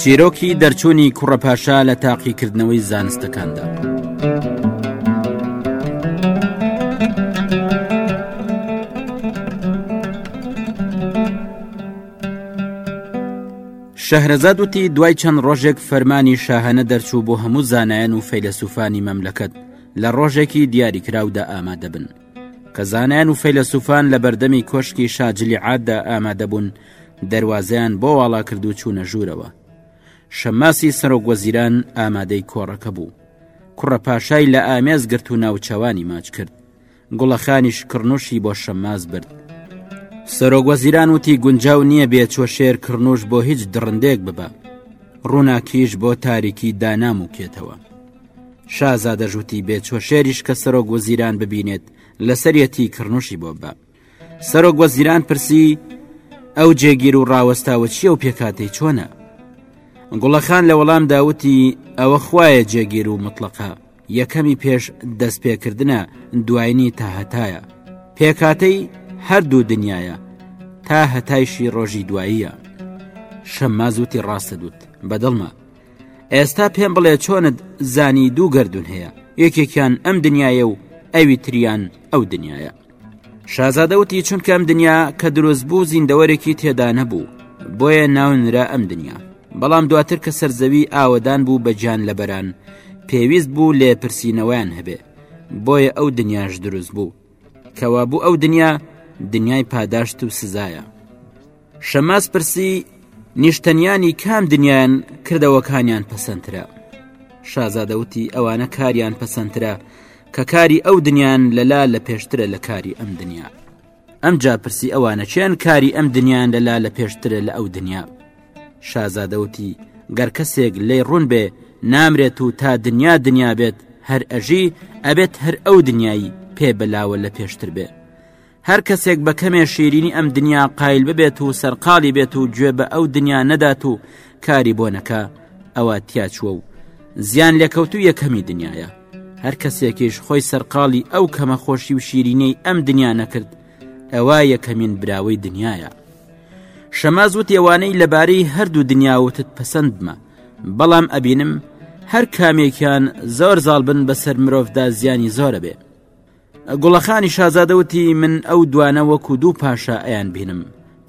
چیرۆکی دەرچوونی کوڕە پاشا لە تاقیکردنەوەی زانستەکاندا. شەهرەزاد وتی دوای چەند ڕۆژێک فەرمانی شاهانە دەرچوو بۆ هەموو زانایان و فەیلەسوفانی مەملەکەت لە ڕۆژێکی دیاریکراودا ئامادەبن کە زانیان و فەیلەسوفان لە بەردەمی کۆشکی شاجلی عاددا ئامادەبوون دەواازیان بۆ واڵا کرد و چوونە ژوورەوە شەماسی سەرۆک وەزیران ئامادەی کۆڕەکە بوو کوڕە پاشای لە ئامێز گرت و ناوچەوانی ماچ کرد گوڵەخانیش کڕنوشی بۆ شەماز برد سەرۆک وەزیران وتی گونجاو نییە بێ چوە شێر کڕنوش بۆ هیچ دڕندێک ببە ڕووناکیش بۆ تاریکی دانام و کێتەوە شازادەژوتی بێ چوە شێریش کە سەرۆک وەزیران ببینێت لەسەرەتی کڕنوشی بۆ بە سەرۆک وەزیران پرسی ئەو جێگیر و ڕاوەستاوە چیە و پێکاتەی چۆنە گوڵەخان لە وەڵام داوتی ئەوە خویە جێگیر و مطلقە یەکەمی پێش دەستپێکردنە دوایینی تاهەتایە پێکاتەی هەردوو دنیاە تا هەتایشی ڕۆژی دواییە شەمماز وتی ڕاستە دوت بەدڵمە ئێستا پێم بڵێ چۆنت زانی دوو گردون هەیە یەکێکیان ئەم دنیاە و ئەوی تریان ئەو دنیاە شازادە وتی چونکە ئەم دنیا کە دروست بوو زیندەوەرێکی تێدا نەبوو بۆیە ناونرا ئەم دنیا بەڵام دواتر کە سەرزەوی ئاوەدان بوو بە گیان لەبەران پێویست بوو لێ پرسیینەوەیان هەبێ بۆیە ئەو دنیاش دروست بوو کەوا بوو ئەو دنیا دنیای پاداشت و سزایە شەماس پرسی نیشتەنیانی کام دنیایان کردەوەکانیان پەسەندترە شازادەوتی ئەوانە کاریان پەسەندترە کە کاری ئەو دنیان لەلا لە پێشترە لە کاری ئەم دنیا ئەم جاپرسی ئەوانە چێن کاری ئەم دنیان لەلا لە پێشترە لە ئەو دنیا شازادەوتی گەر کەسێک لی ڕوون بێ نامرێت و تا دنیا دنیا بێت هەر ئەژی ئەبێت هەر ئەو دنیای پێ بەلاوە لە پێشتر بێ هەر کەسێک بە کەمێ شیرینی ئەم دنیا قایل ببێت و سەرقاڵی بێت و گوێ بە ئەو دنیا نەدات و کاری بۆ نەکە ئەوە تیاچووە و زیان لێکەوت و یەکەمی دنیاە هەر کەسێکیش خۆی سەرقاڵی ئەو کەمە خۆشی و شیرینەی ئەم دنیا نەکرد ئەوە یەکەمین براوەی دنیاە شەماز وت ێوانەی لەبارەی هەردوو دنیاوتت پەسەندمە بەڵام ئەبینم هەر کامێکیان زۆر زاڵ بن بەسەر مرۆڤدا زیانی زۆرە بێ گوڵەخانی شازادە وتی من ئەو دوانە وەکو دوو پاشا ئەیان بینم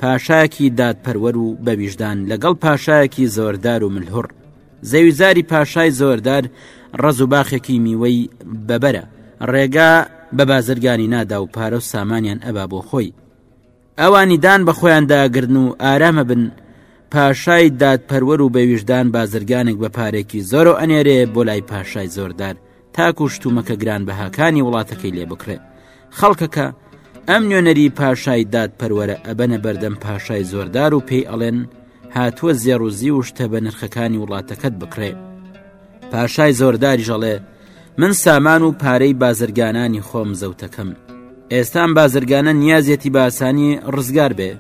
پاشایەکی دادپەروەر و بەویژدان لەگەڵ پاشایەکی زۆردار و ملهڕ زەویزاری پاشای زۆردار ڕز و باخێکی میوەی بەبەرە ڕێگا بە بازرگانی نادا و پارە و سامانیان ئەبا بۆ خۆی ئەوانی دان بە خۆیان داگرن و ئارامە بن پاشای دادپەروەر و بەویژدان بازرگانێک بە پارێکی زۆر و ئەنێرێ بۆ لای پاشای زۆردار تاکو شتومەکە گران بەهاکانی وڵاتەکەی لێ بکڕێ خەڵکەکە ئەم نوێنەری پاشای دادپەروەرە ئەبەنە بەردەم پاشای زۆردار و پێی ئەڵێن هاتووە زێڕ و زیو و شتە بەنرخەکانی وڵاتەکەت بکڕێ پاشای زۆرداری ژەڵێ من سامان و پارەی بازرگانانی خۆم زەوتەکەم ئێستان بازرگانە نیازێتی باسانی ڕزگار بێ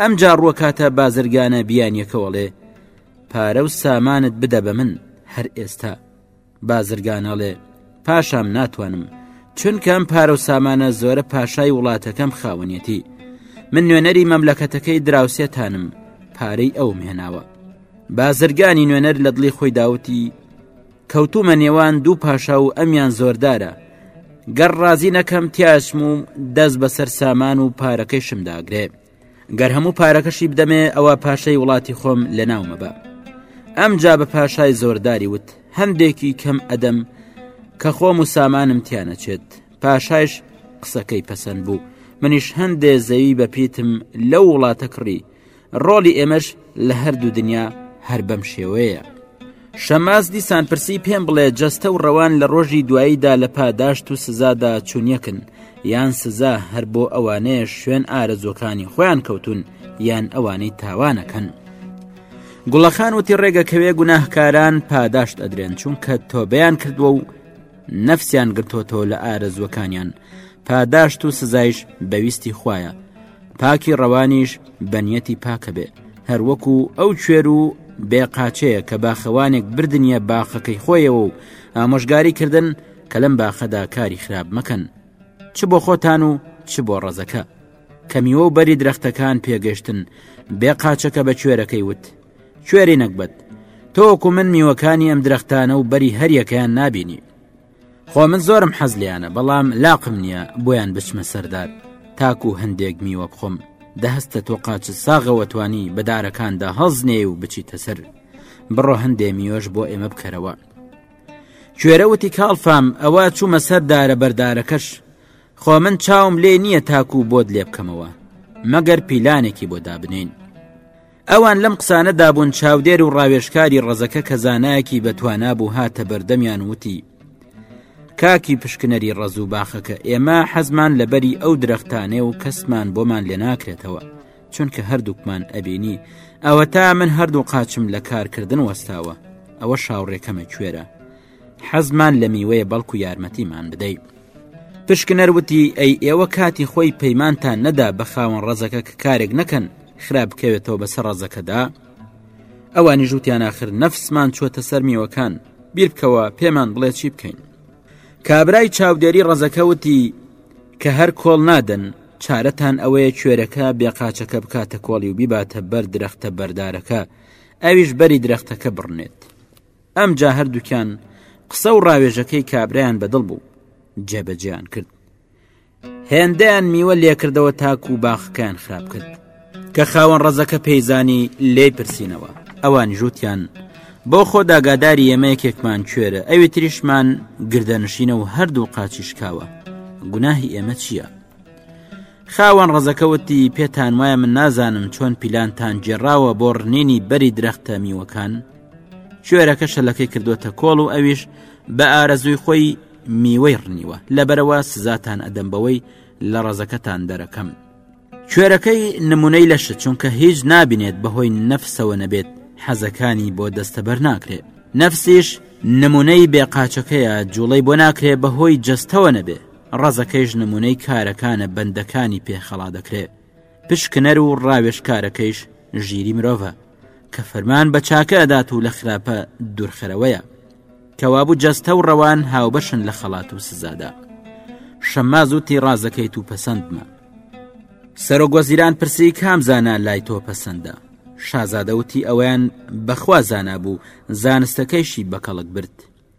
ئەم جاڕوە کاتە بازرگانە بیانیەکەوەڵێ پارە و سامانت بدە بە من هەر ئێستا بازرگان ئەڵێ پاشام ناتوانم چونکە ئەم پارە و سامانە زۆرە پاشای وڵاتەکەم خاوەنیەتی من نوێنەری مەملەکەتەکەی دراوسێتانم پارەی ئەوم هێناوە بازرگانی نوێنەر لە دڵی خۆی داوتی کەوتومە نێوان دوو پاشا و ئەمیان زۆردارە گەڕ ڕازی نەکەم تیاسم و دەست بەسەر سامان و پارەکەی شمداگرێ گەر هەموو پارەکەشی بدەمێ ئەوە پاشای وڵاتی خۆم لە ناو مەبە ئەم جا بە پاشای زۆرداری وت هەندێکی کەم ئەدەم کە خۆم و سامانم تیانەچێت پاشایش قسەکەی پەسەند بوو منیش هەندێ زەوی بە پیتم لەو وڵاتە کڕی ڕۆلی ئێمەش لە هەردوو دنیا هەر بەم شێوەیە شەماس دیسان پرسی پێم بڵێ جەستە و ڕەوان لە ڕۆژی دواییدا لە پاداشت و سزادا چونیەکن یان سزا هەر بۆ ئەوانەیە شوێن ئارەزۆکانی خۆیان کەوتون یان ئەوانەی تاوانەکەن. گوڵەخان وتی ڕێگەکەوێ گوناهکاران پاداشت ئەدرێن چونکە تۆبیان کردووە و نەفسیان گرتۆتەوە لە ئارەزووەکانیان پاداشت و سزایش بەویستی خویە پاکی ڕەوانیش بەنیەتی پاکە بێ هەروەکو ئەو کوێر و بێ قاچەیە کە باخەوانێک بردنە باخەکەی خۆیەوە و ئامۆژگاری کردن کە لەم باخەدا کاری خراپ مەکەن چ بۆ خۆتان و چ بۆ ڕەزەکە کەمیوە و بەری درەختەکان پێگەشتن بێ قاچەکە بە کوێرەکەی وت کوێری نەگبەت تۆکو من میوەکانی ئەم درەختانە و بەری هەریەکەیان نابینی خۆ من زۆرم حەز لیانە بەڵام لاقم نییە بۆیان بچمە سەردار تاکو هەندێک میوە بخۆم دەهستە تۆ قاچ ساغەوە توانی بەدارەکاندا هەڵزنێ و بچیتە سەر بڕۆ هەندێ میۆش بۆ ئێمە بکەرەوە کوێرەوتی کاڵفام ئەوە چوومە سەر دارە بەردارەکەش خۆ من چاوم لێ نییە تاکو و بۆت لێ بکەمەوە مەگەر پیلانێکی بۆ دابنین ئەوان لەم قسانە دابوون چاودێر و ڕاوێژکاری ڕەزەکە کە زانایەکی بەتوانا بوو هاتە بەردەمیان وتی کاکی پشکنەری ڕەز و باخەکە ئێمە حەزمان لەبەری ئەو درەختانێ و کەسمان بۆمان لێ ناکرێتەوە چونکە هەردووکمان ئەبینی ئەوە تا من هەردوو قاچم لە کارکردن وەستاوە ئەوە شاوڕێکەمە کوێرە حەزمان لە میوەیە بەڵکو یارمەتیمان بدەی پشکنەر وتی ئەی ئێوە کاتی خۆی پەیمانتان نەدا بە خاوەن ڕزەکە کە کارێک نەکەن خراپ بکەوێتەوە بەسەر ڕزەکەدا ئەوانی ژووتیان آخر نەفسمان چوەتە سەر میوەکان بیر بکەوە پێمان بڵێ چی بکەین کابرای چاودێری ڕزەکە وتی کە هەر کۆڵ نادەن چارەتان ئەوەیە کوێرەکە بێقاچەکە بکاتە کۆڵی و بیباتە بەر درەختە بەردارەکە ئەویش بەری درەختەکە بڕنێت ئەمجا هەردووکیان قسە و ڕاوێژەکەی کابرایان بەدڵ بوو جێبەجیان کرد هێندەیان میوە لێکردەوە تاکو و باخکەیان خراپ کرد کە خاوەن ڕزەکە پێیزانی لێ پرسینەوە ئەوان ژووتیان بۆ خۆ داگاداری ئێمەیەکێکمان کوێرە ئەوی تریشمان گردەنشینە و هەردوو قاچیشکاوە گوناهی ئێمە چییە؟ خاوەن ڕەزەکە وتی پێتان وایە من نازانم چۆن پیلانتان گێڕاوە بۆ ڕنینی بەری درەختە میوەکان کوێرەکە شەلەکەی کردوتە کۆڵ و ئەویش بە ئارەزووی خۆی میوەی ڕنیوە لەبەرەوە سزاتان ئەدەم بەوەی لە ڕەزەکەتان دەرەکەم کوێرەکەی نمونەی لەشە چونکە هیچ نابینێت بەهۆی نەفسەوە نەبێت حەزەکانی بۆ دەستەبەر ناکرێت نەفسیش نمونەی بێقاچەکەیە جوڵەی بۆ ناکرێ بەهۆی جەستەوە نەبێ ڕەزەکەیش نمونەی کارەکانە بەندەکانی پێ خەڵا دەکرێ پشکنەر و ڕاوێشکارەکەیش ژیری مرۆڤە کە فەرمان بە چاکە ئەدات و لە خراپە دوورخەرەوەیە کەوابوو جەستە و ڕەوان هاوبەشن لە خەڵات و سزادا شەماز و تیڕازەکەیت و پەسەندمە سەرۆگوەزیران پرسی کام زانا لای تۆ پەسەندە شازادەوتی ئەویان بەخوا زانا بوو زانستەکەیشی بەکەڵک برد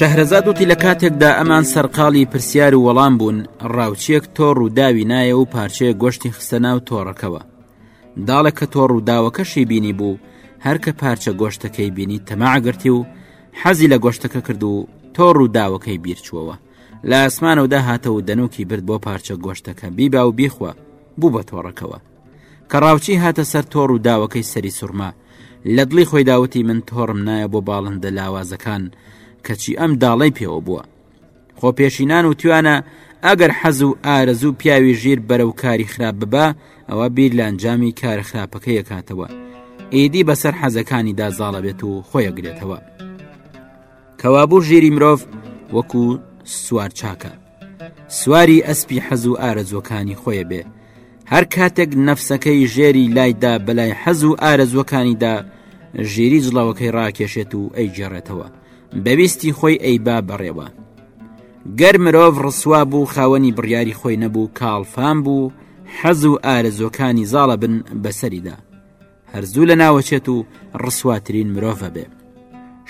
شەهرەزاد وتی لە کاتێکدا ئەمان سەرقاڵی پرسیار و وەڵام بوون ڕاوچیەک تۆ ڕووداوی نایە و پارچەیە گۆشتی خستە ناو تۆڕەکەەوە داڵێک کە تۆ ڕووداوەکەشی بینی بوو هەر کە پارچە گۆشتەکەی بینی تەماگرتی و حەزی لە گۆشتەکە کرد و تۆ ڕووداوەکەی بیرچووەوە لە ئاسمانەوەدا هاتە و دەنوکی برد بۆ پارچە گۆشتەکە بیبا و بیخوا بوو بە تۆڕەکەوە کە ڕاوچی هاتە سەر تۆ ڕووداوەکەی سەری سوورما لە دڵی خۆی داوتی من تۆڕم نایە بۆ باڵندە لاوازەکان کەچی ئەم داڵی پێوە بووە خۆپێشینان و توانە ئەگەر حەز و ئارەزوو پیاوی ژیر بەرە و کاری خراپ ببە ئەوە بیر لە ئەنجامی کارە خراپەکە یەکاتەوە ئیدی بەسەر حەزەکانی دازاڵە بێت و خۆیەگرێتەوە کەوابوو ژیری مرۆڤ وەکو سوار چاکە سواری ئەسپی حەز و ئارەزوەکانی خۆیە بێ هەر کاتێک نەفسەکەی ژێری لایدا بەلای حەز و ئارەزوەکانیدا ژێری جڵەوەکەی ڕاکێشێت و ئەیگێڕێتەوە بە ویستی خۆی ئەیبا بەڕێوە گەر مرۆڤ ڕسوا بوو خاوەنی بڕیاری خۆی نەبوو کاڵفام بوو حەز و ئارەزۆکانی زاڵە بن بەسەریدا هەرزوو لە ناوەچێت و ڕسواترین مرۆڤە بێ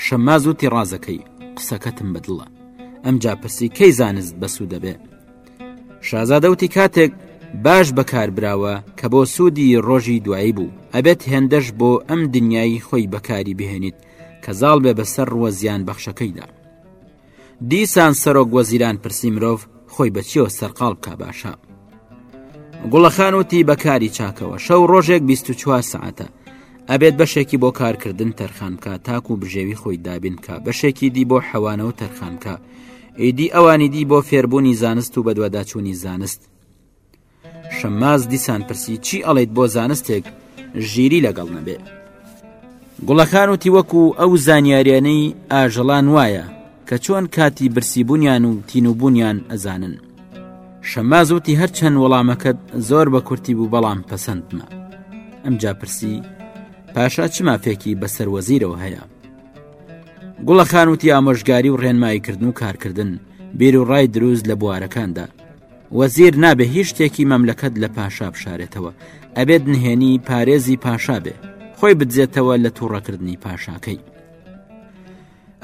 شەماز و تیڕازەکەی قسەکەتم بەدڵە ئەم جاپرسی کەی زانست بەسوو دەبێ شازادەوتی کاتێک باش بەکاربراوە کە بۆ سوودی ڕۆژی دوایی بوو ئەبێت هێندەش بۆ ئەم دنیای خۆی بەکاری بهێنیت کە زاڵ بێ بەسەر ڕووە زیان بەخشەکەیدا دیسان سەرۆک وەزیران پرسی مرۆڤ خۆی بەچیەوە سەرقاڵ بکە باشە گوڵەخان وتی بەکاری چاکەوە شەو ڕۆژێک 24 سعاتە ئەبێت بەشێکی بۆ کارکردن تەرخانکە تاکو بژێوی خۆی دابینکە بەشێکی دی بۆ حەوانەوە تەرخانکە ئیدی ئەوانی دی بۆ فێربوونی زانست و بەدواداچوونی زانست شەماز دیسان پرسی چی ئەڵیت بۆ زانستێک ژیری لەگەڵ نەبێ گوڵەکان وتی وەکو ئەو زانیاریانەی ئاژەڵان وایە کە چۆن کاتی برسیبوونیان و تینوبوونیان ئەزانن شەماز وتی هەرچەند وەڵامەکەت زۆر بە کورتی بوو بەڵام پەسەندمە ئەمجا پرسی پاشا چ مافێکی بەسەر وەزیرەوە هەیە گوڵەخان وتی ئامۆژگاری و ڕێنماییکردن و کارکردن بیر و ڕای دروست لە بوارەکاندا وەزیر نابێ هیچ شتێکی مەملەکەت لە پاشا بشارێتەوە ئەبێت نهێنی پارێزی پاشا بێ خۆی بدزێتەوە لە تووڕەکردنی پاشاکەی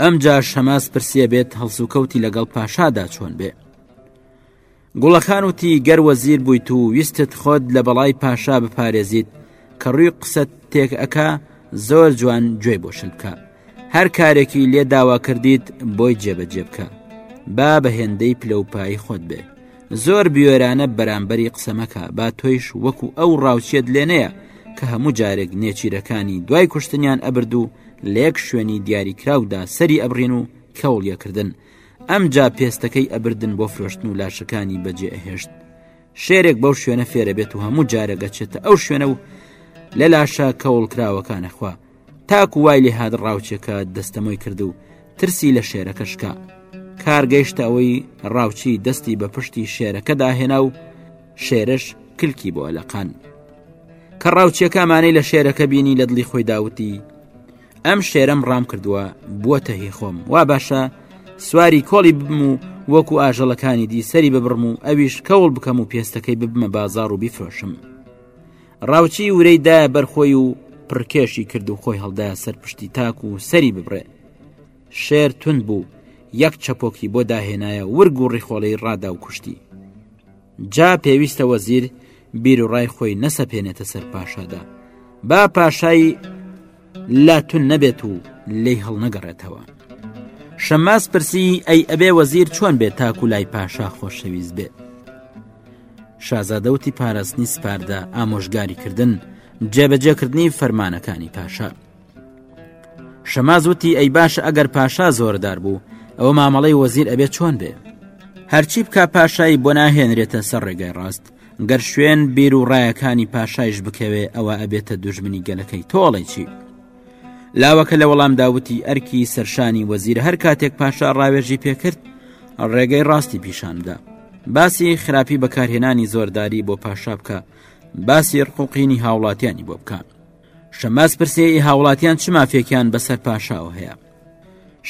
ئەم جا شەماس پرسیە بێت هەڵسوکەوتی لەگەڵ پاشادا چۆن بێ گوڵەکان وتی گەر وەزیر بوویت و ویستت خۆت لە بەڵای پاشا بپارێزیت کە ڕووی قسە تێک ئەک زۆر جوان گوێی بۆشل بکە هەر کارێکی لێ داوا کردیت بۆی جێبەجێ بکە با بە هێندەی پلەپایی خۆت بێ زۆر بیۆرانە بەرامبەری قسەمەکە با تۆیش وەکو ئەو ڕاوچێت لێنەیە کە هەموو جارێک نێچیرەکانی دوای کوشتنیان ئەبرد و لەیەک شوێنی دیاریکراودا سەری ئەبڕین و کەوڵیەکردن ئەم جا پێستەکەی ئەبردن بۆ فرۆشتن و لاشەکانی بەجێ ئەهێشت شێرێک بەو شوێنە فێرە بێت و هەموو جارەگەچێتە ئەو شوێنە و لە لاشە کەوڵکراوەکانەخوا تاکو وای لێ هات ڕاوچێکە دەستەمۆی کرد و ترسی لە شێرەکە شکا کار گەیشتە ئەوەی ڕاوچی دەستی بە پشتی شێرەکەدا هێنا و شێرش کلکی بۆ ئەلەقان کە ڕاوچیەکەمانەی لە شێرەکە بینی لە دڵی خۆی داوتی ئەم شێرم ڕام کردووە بووە تەهی خۆم وا باشە سواری کۆڵی بم و وەکو ئاژەڵەکانی دی سەری ببڕم و ئەویش کەوڵ بکەم و پێستەکەی ببمە بازار و بیفرۆشم ڕاوچی ورەی دایە بەر خۆی و پڕکێشی کرد و خۆی هەڵدایە سەر پشتی تاک و سەری ببڕێ شێر تون بوو یەک چەپۆکی بۆ داهێنایە ورگ و ڕیخۆڵەی ڕادا و کوشتی جا پێویستە وەزیر بیر و ڕای خۆی نەسەپێنێتە سەر پاشادا با پاشایی لا تون نەبێت و لێی هەڵنەگەڕێتەوە شەماس پرسی ئەی ئەبێ وەزیر چۆن بێت تاکو لای پاشا خۆشەویست بێ شازادەوتی پاراستنی سپاردە ئامۆژگاری کردن جێبەجێکردنی فەرمانەکانی پاشا شەمازوتی ئەی باشە ئەگەر پاشا زۆردار بوو ئەوە مامەڵەی وەزیر ئەبێت چۆن بێ هەرچی بکە پاشایی بۆ ناهێنرێتە سەر ڕێگای ڕاست گەر شوێن بیر و ڕایەکانی پاشایش بکەوێ ئەوە ئەبێتە دوژمنی گەلەکەی تۆڵی چی لاوەکە لە وەڵام داوتی ئەرکی سەرشانی وەزیر هەر کاتێک پاشا ڕاوێژی پێکرد ڕێگەی ڕاستی پیشاندا باسی خراپی بەکارهێنانی زۆرداری بۆ پاشا بکە باسی ڕقوقینی هاوڵاتیانی بۆ بکە شەماز پرسێ ئی هاوڵاتیان چ مافێکیان بەسەر پاشاوە هەیە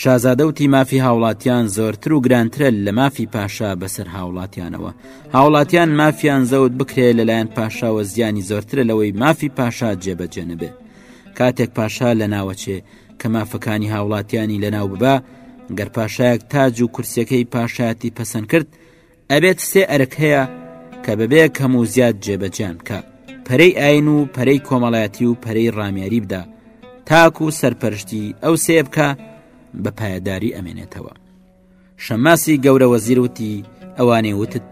شازادە وتی مافی هاوڵاتیان زۆرتر و گرانترە لە مافی پاشا بەسەر هاوڵاتیانەوە هاوڵاتیان مافیان زەوت بکرێ لەلایەن پاشاوە زیانی زۆرترە لەوەی مافی پاشا جێبەجێ نەبێ کاتێک پاشا لە ناوەچێ کە مافەکانی هاوڵاتیانی لەناو ببە گەر پاشایەک تاج و کورسەکەی پاشایەتی پەسەند کرد ئەبێت سێ ئەرک هەیە کە بەبێ کەم و زیاد جێبەجیان بکە پەرەی ئاین و پەرەی کۆمەڵایەتی و پەرەی ڕامیاری بدا تاکو و سەرپەرشتی ئەو سێ بکە بە پایەداری ئەمێنێتەوە شەماسی گەورە وەزیروتی ئەوانەی وتت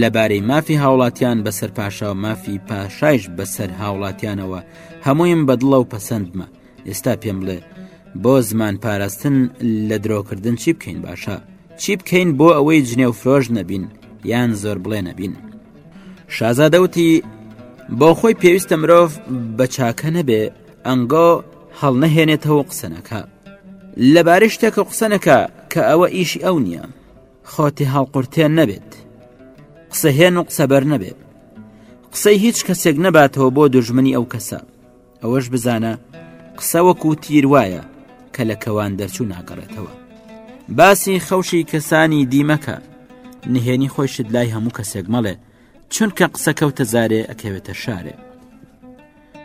لەبارەی مافی هاوڵاتیان بەسەر پاشا و مافی پاشایش بەسەر هاوڵاتیانەوە هەموویم بەدڵە و پەسەندمە ئێستا پێم بڵێ بۆ زمان پاراستن لە درۆکردن چی بکەین باشە چی بکەین بۆ ئەوەی جنێو فرۆش نەبین یان زۆر بڵێ نەبین شازادەوتی بۆ خۆی پێویستە مرۆڤ بە چاکە نەبێ ئەنگۆ هەڵنەهێنێتەوە قسەنەکە لەبارەی شتێکە قسەنەکە کە ئەوە ئیشی ئەو نییە خۆتی هەڵقورتێن نەبێت قسەهێن و قسەبەر نەبێت قسەی هیچ کەسێک نەباتەوە بۆ دژمنی ئەو کەسە ئەوەش بزانە قسە وەکو تیر وایە کە لە کەوان دەرچوو ناگەڕێتەوە باسی خەوشی کەسانی دیمەکە نهێنی خۆی شت لای هەموو کەسێک مەڵێ چونکە قسە کەوتە زارێ ئەکەوێتە شارێ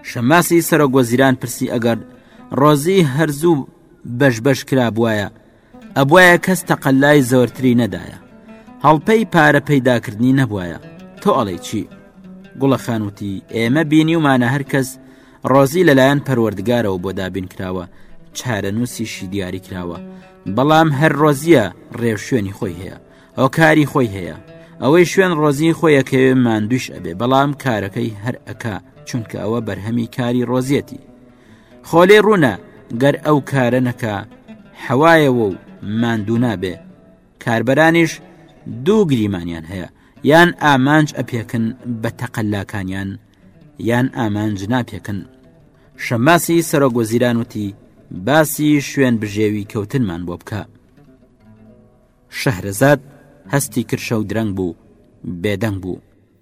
شەماسی سەرۆک وەزیران پرسی ئەگەر ڕۆزی هەرزوو بەش بەش کرا بواە ئەبوایە کەس تەقەلای زۆرتری نەدایە هەڵپەی پارە پەیداکردنی نەبوایە تۆ ئەڵێ چی گوڵە خانوتی ئێمە بینی ومانە هەر کەس ڕۆزی لەلایەن پەروەردگارەوە بۆ دابین کراوە چارەنووسیشی دیاری کراوە بەڵام هەر ڕۆزیە ڕێو شوێنی خۆی هەیە ئەو کاری خۆی هەیە ئەوەی شوێن ڕۆزی خۆیەکەوێ ماندوش ئەبێ بەڵام کارەکەی هەر ئەک چونکە ئەوە بەرهەمی کاری ڕۆزیەتی خۆ لێ ڕوونە گەر ئەو کارە نەکا حەوایەوە و ماندوو نابێ کاربەرانیش دوو گریمانیان هەیە یان ئامانج ئەپێکن بە تەقللاکانیان یان ئامانج ناپێکن شەماسی سەرۆک وەزیران وتی باسی شوێن بژێوی کەوتنمان بۆ بکە شەهرەزاد هەستی کرشە و درەنگ بوو بێدەنگ بوو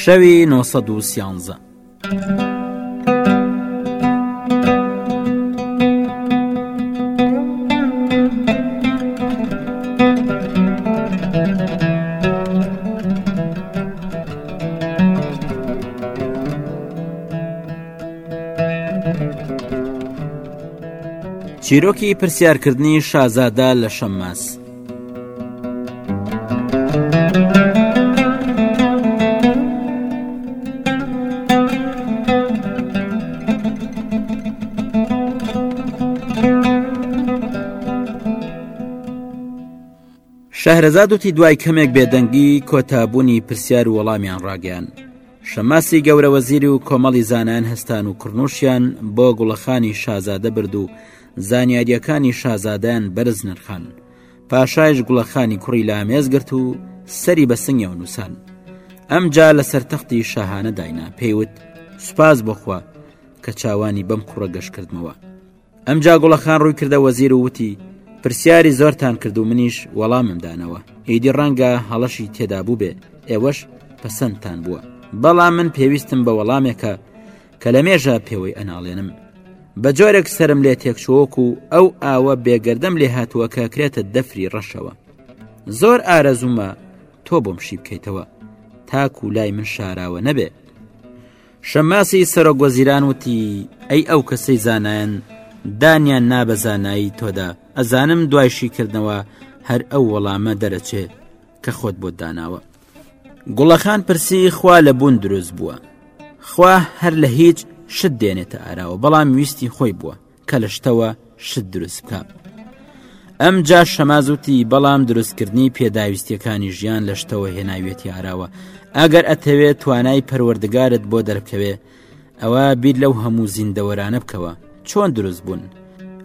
شەوی نۆ سەد و سیانزە. چیرۆکی پرسیارکردنی شازادە لە شەمماس شەهرەزاد وتی دوای کەمێک بێدەنگی کۆتابوونی پرسیار و وەڵامیان ڕاگەیان شەماسی گەورە وەزیری و کۆمەڵی زانان هەستان و کڕنووشیان بۆ گوڵەخانی شازادە برد و زانیارییەکانی شازادەیان بەرز نرخان پاشایش گوڵەخانی کوڕی لە ئامێز گرت و سەری بە سنگەوە نووسان ئەم جا لەسەر تەختی شاهانە داینا پێیوت سوپاس بخوا کە چاوانی بەم کوڕە گەشتکردمەوە ئەم جا گوڵەخان ڕووی کردە وەزیر و وتی پرسیاری زۆرتان کرد و منیش وەڵامم دانەوە ئیدی ڕەنگە هەڵەشی تێدا بوو بێ ئێوەش پەسەندتان بووە بەڵام من پێویستم بە وەڵامێکە کە لە مێژە پێوەی ئەناڵێنم بە جۆرێک سرم لێ تێکچۆک و ئەو ئاوە بێگەردەم لێ هاتووە کە کرێتە دەفری ڕەشەوە زۆر ئارەزومە تۆ بۆم شی بکەیتەوە تاکو لای من شاراوە نەبێ شەماسی سەرۆک وەزیران وتی ئەی ئەو کەسەی زانایەن دانیان نابەزانایی تۆدا ئەزانم دوایشی کردنەوە هەر ئەو وەڵامە دەرەچێ کە خۆت بۆ داناوە گوڵەخان پرسی خوا لە بوون دروست بووە خوا هەر لە هیچ شت دێنێتە ئاراوە بەڵام ویستی خۆی بووە کە لە شتەوە شت دروست بکە ئەم جا شەمازوتی بەڵام دروستکردنی پێداویستیەکانی ژیان لە شتەوە هێناویەتی ئاراوە ئەگەر ئەتەوێت توانای پەروەردگارت بۆ دەرکەوێت ئەوە بیر لەو هەموو زیندەوەرانە بکەوە چۆن دروست بوون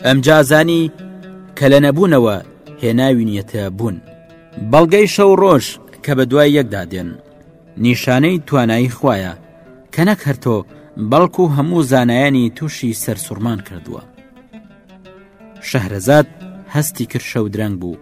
ئەم جازانی کە لە نەبوونەوە هێناوینیەتە بوون بەڵگەی شەو ڕۆژ کە بە دوای یەکدا دێن نیشانەی توانایی خویە کە نەک هەرتۆ بەڵکو هەموو زانایانی تووشی سەرسوڕمان کردووە شەهرەزاد هەستی کرد شەو درەنگ بوو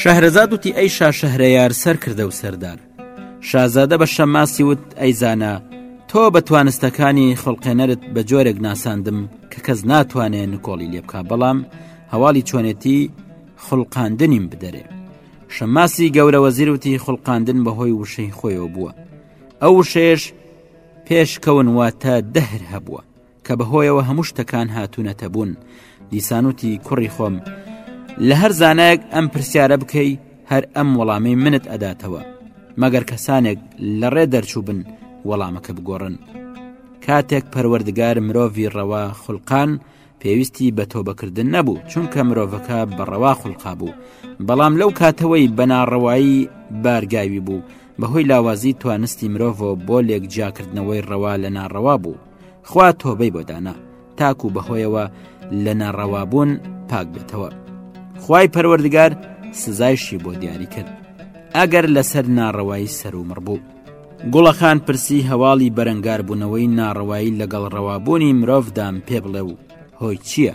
شەهرەزاد وتی ئەی شا شەهرەیار سەر کردە و سەردار شازادە بە شەماسی وت ئەیزانە تۆ بە توانستەکانی خەڵقێنەرت بە جۆرێک ناساندم کە کەس ناتوانێت نکۆڵی لێ بک بەڵام هەواڵی چۆنێتی خولقاندنیم بدەرێ شەماسی گەورە وەزیروتی خولقاندن بەهۆی وشەی خۆیەوە بووە ئەو وشەیەش پێشکەون واتە دەهر هەبووە کە بەهۆیەوە هەموو شتەکان هاتوونەتە بوون دیسانوتی کوڕی خۆم لە هەر زانایەک ئەم پرسیارە بکەی هەر ئەم وەڵامی منت ئەداتەوە مەگەر کەسانێک لە ڕێ دەرچوو بن وەڵامەکە بگۆڕن کاتێک پەروەردگار مرۆڤی ڕەوا خولقان پێویستی بە تۆبەکردن نەبوو چونکە مرۆڤەکە بەڕەوا خولقا بوو بەڵام لەو کاتەوەی بەناڕەوایی بارگاوی بوو بەهۆی لاوازی توانستی مرۆڤۆ بۆ لێک جیاکردنەوەی ڕەوا لە ناڕەوا بوو خوا تۆبەی بۆ دانا تاکو بەهۆیەوە لە ناڕەوابوون پاک بێتەوە خی پەروەردگار سزایشی بۆ دیاری کرد ئەگەر لەسەر ناڕەوایی سەرومڕ بوو گوڵەخان پرسی هەواڵی بەرەنگار بوونەوەی ناڕەوایی لەگەڵ ڕەوابوونی مرۆڤدام پێ بڵێ و هۆی چییە؟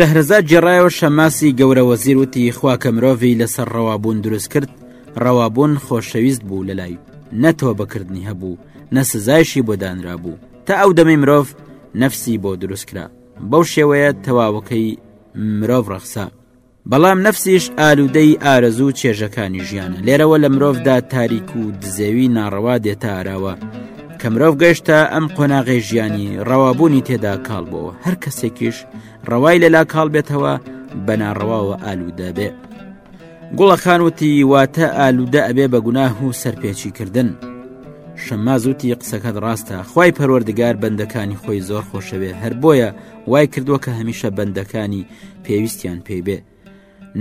شەهرەزاد گێڕایەوە شەماسی گەورە وەزیر وتی خواکە مرۆڤی لەسەر ڕەوابوون دروست کرد ڕەوابوون خۆشەویست بوو لە لای نەتۆ بەکردنی هەبوو نە سزایشی بۆ دانرا بوو تا ئەو دەمەی مرۆڤ نەفسی بۆ دروستکرا بەو شێوەیە تەواوەکەی مرۆڤ ڕەخسا بەڵام نەفسیش ئالوودەی ئارەزوو و چێژەکانی ژیانە لێرەوە لە مرۆڤدا تاریک و دزێوی ناڕەوا دێتە ئاراوە کە مرۆڤ گەشتە ئەم قۆناغی ژیانی ڕەوابوونی تێدا کاڵ بۆەوە هەر کەسێکیش ڕەوای لەلا کاڵ بێتەوە بە ناڕەواوە ئالوودە بێ گوڵەکان وتی واتە ئالوودە ئەبێ بە گوناه و سەرپێچی کردن شەمازوتی قسەکەت ڕاستە خی پەروەردگار بەندەکانی خۆی زۆر خۆشەوێ هەر بۆیە وای کردووە کە هەمیشە بەندەکانی پێویستیان پێی بێ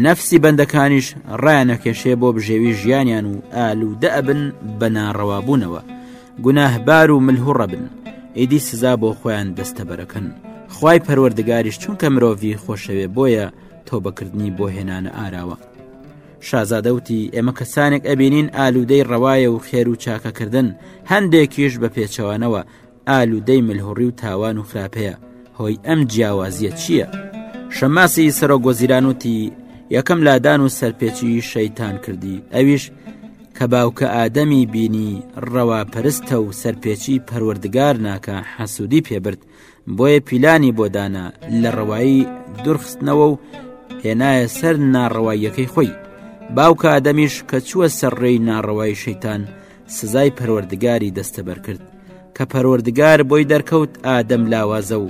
نەفسی بەندەکانیش ڕایانەکێشێ بۆ بژێوی ژیانیان و ئالوودە ئەبن بە ناڕەوابوونەوە گوناهبار و ملهوڕە بن ئیدی سزا بۆ خۆیان دەستەبەرەکەن خی پەروەردگاریش چونکە مرۆڤی خۆشەوێ بۆیە تۆ بەکردنی بۆ هێنانە ئاراوە شازادەوتی ئێمە کەسانێک ئەبینین ئالوودەی ڕەوایە و خێر و چاکەکردن هەندێکیش بە پێچەوانەوە ئالوودەی ملهوڕی و تاوان و خراپەیە هۆی ئەم جیاوازیە چییە؟ شەماسی سەرۆک وەزیران وتی یەکەم لادان و سەرپێچی شەیتان کردی ئەویش کە باوکە ئادەمی بینی ڕەواپەرستە و سەرپێچی پەروەردگار ناکە حەسوودی پێبرد بۆیە پیلانی بۆ دانا لە ڕەوایی دورخستنەوە و هێنایە سەر ناڕەواییەکەی خۆی باوکە ئادەمیش کە چووە سەر ڕێی ناڕەوای شەیتان سزای پەروەردگاری دەستەبەر کرد کە پەروەردگار بۆی دەرکەوت ئادەم لاوازە و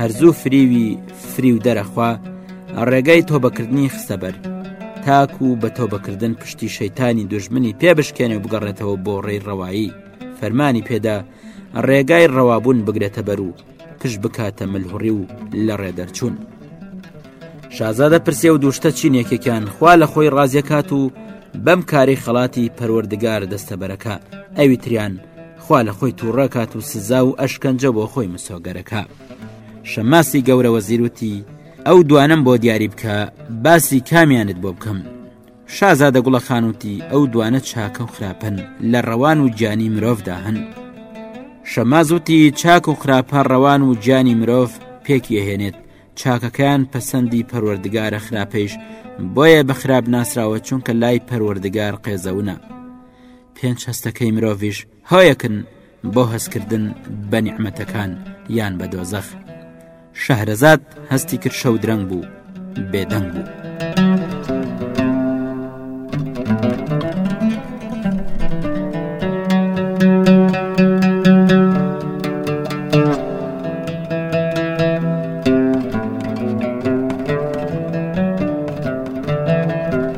هەرزوو فریوی فری و دەرەخوا ڕێگای تۆبەکردنی خستەبەر تاکو و بە تۆبەکردن پشتی شەیتانی دژمنی پێ بشکێنێ و بگەڕێتەوە بۆ ڕێی ڕەوایی فەرمانی پێدا ڕێگای ڕەوابوون بگرێتە بەر و پشت بکاتە ملهوڕی و لە ڕێدەرچوون شازادە پرسێ و دوشتە چینێکێکیان خوا لە خۆی ڕازیەکات و بەم کاری خەڵاتی پەروەردگار دەستەبەرەکە ئەوی تریان خوا لە خۆی تووڕەکات و سزا و ئەشکەنجە بۆ خۆی مسۆگەرەکە شەماسی گەورەوە زیروتی ئەو دوانم بۆ دیاری بکە باسی کامیانت بۆ بکەم شازادە گوڵە خان وتی ئەو دوانە چاکە و خراپەن لە ڕەوان و گیانی مرۆڤدا هەن شەماز وتی چاک و خراپە ڕەوان و گیانی مرۆڤ پێکیهێنێت چاکەکان پەسەندی پەروەردگارە خراپەیش بۆیە بە خراپ ناسراوە چونکە لای پەروەردگار قێزەونە پێنج هەستەکەی مرۆڤش هۆیەکن بۆ هەستکردن بە نیعمەتەکان یان بە دۆزەخ شەهرەزاد هەستی کرد شەو درەنگ بوو بێدەنگ بوو.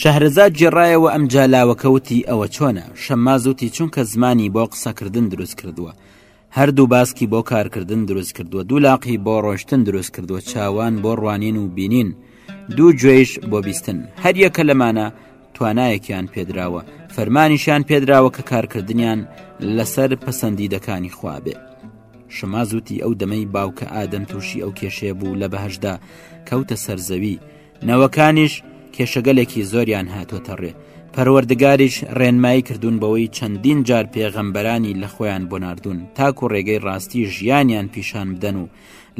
شەهرەزاد گێڕایەوە ئەمجا لاوەکە وتی ئەوە چۆنە شەماز وتی چونکە زمانی بۆ قسەکردن دروست کردووە هەردوو باسکی بۆ کارکردن دروست کردووە دوو لاقی بۆ ڕۆشتن دروست کردووە چاوان بۆ ڕوانین و بینین دوو گوێیش بۆ بیستن هەریەکە لەمانە توانایەکیان پێدراوە فەرمانیشان پێدراوە کە کارکردنیان لەسەر پەسەندیدەکانی خوابێ شمازوتی ئەو دەمەی باوکە ئادەم تووشی ئەو کێشێ بوو لە بەهشدا کەوتە سەرزەوی نەوەکانیش کێشەگەلێکی زۆریان هاتۆتە ڕێ پەروەردگاریش ڕێنمایی کردوون بەوەی چەندین جار پێغەمبەرانی لە خۆیان بۆ نردون تاکو ڕێگەی ڕاستی ژیانیان پیشان بدەن و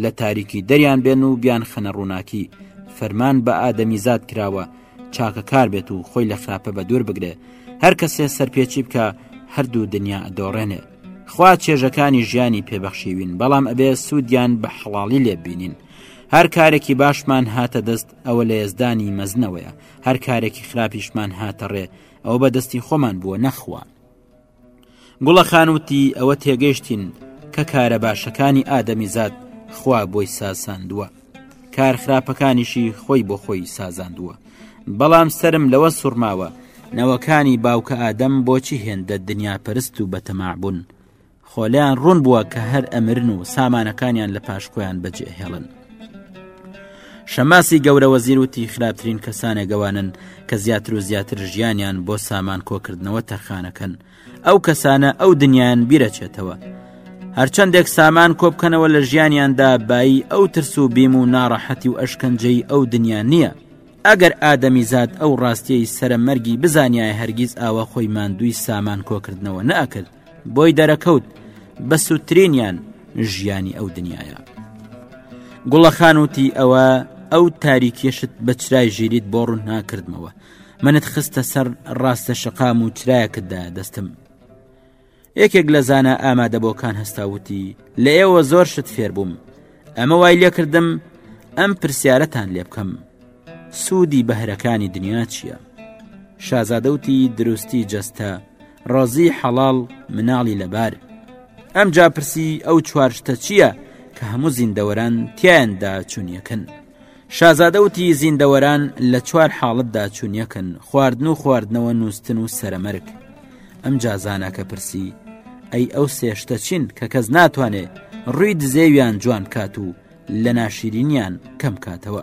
لە تاریکی دەریان بێن و بیان خەنە ڕووناکی فەرمان بە ئادەمی زاد کراوە چاکە کار بێت و خۆی لە خراپە بە دوور بگرێ هەر کەسێ سەرپێچی بکە هەردوو دنیا ئەدۆڕێنێ خوا چێژەکانی ژیانی پێبەخشیوین بەڵام ئەبێ سوودیان بە حەڵی لێبینین و هەر کارێکی باشمان هاتە دەست ئەوە لە یەزدانی مەزنەوەیە هەر کارێکی خراپیشمان هاتە ڕێ ئەوە بە دەستی خۆمان بووە نەخوا گوڵە خانوتی ئەوە تێگەشتین کە کارە باشەکانی ئادەمی زاد خوا بۆی ساساندووە کار خراپەکانیشی خۆی بۆ خۆی سازاندووە بەڵام سرم لەوە سوڕماوە نەوەکانی باوکە ئادەم بۆچی هێندە دنیا پرست و بەتەماعبوون خۆ لێیان ڕوون بووە کە هەر ئەمرن و سامانەکانیان لە پاشکۆیان بەجێ هێڵن شەماسی گەورە وەزیر وتی خراپترین کەسانێک گەوانن کە زیاتر و زیاتر ژیانیان بۆ سامان کۆکردنەوە تەرخانەکەن ئەو کەسانە ئەو دنیایان بیرەچێتەوە هەرچەندێک سامان کۆبکەنەوە لە ژیانیاندا بایی ئەو ترس و بیم و ناڕەحەتی و ئەشکەنجەی ئەو دنیا نییە ئەگەر ئادەمی زاد ئەو ڕاستیەی سەرە مەرگی بزانیای هەرگیز ئاوا خۆی ماندووی سامان کۆکردنەوە نەکرد بۆی دەرەکەوت بە سووترینیان ژیانی ئەو دنیاە گوڵەخان وتی ئەوە ئەو تاریکیشت بە چرای ژیریت بۆ ڕوون ناکردمەوە منت خستە سەر ڕاستە شقام و چرایەکتدا دەستم یەکێک لە زانە ئامادە بۆکان هەستاوتی لە ئێوە زۆر شت فێر بووم ئەمە وای لێکردم ئەم پرسیارەتان لێ بکەم سوودی بەهرەکانی دنیا چییە؟ شازادەوتی دروستی جەستە ڕۆزی حەڵاڵ مناڵی لەبار ئەم جا پرسی ئەو چوار شتە چییە کە هەموو زیندەوەران تیاندا چونیەکەن شازادەوتی زیندەوەران لە چوار حاڵتدا چونیەکەن خواردن و خواردنەوە نووسن و سەرمەرگ ئەم جازانە کە پرسی ئەی ئەو سێشتە چین کە کەس ناتوانێت ڕووی دزێویان جوان کات و لە ناشیرینیان کەم کاتەوە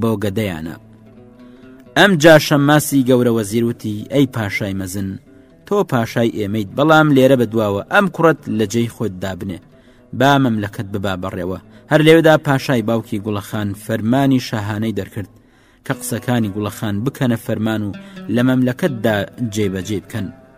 بۆ گەدەیانە ئەم جا شەماسی گەورە وەزیر وتی ئەی پاشای مەزن تۆ پاشای ئێمەیت بەڵام لێرە بە دواوە ئەم کوڕەت لە جێی خۆت دابنێ با مەملەکەت ببا بەڕێوە هەر لێودا پاشای باوکی گوڵەخان فەرمانی شاهانەی دەرکرد کە قسەکانی گوڵەخان بکەنە فەرمان و لە مەملەکەتدا جێبەجێ بکەن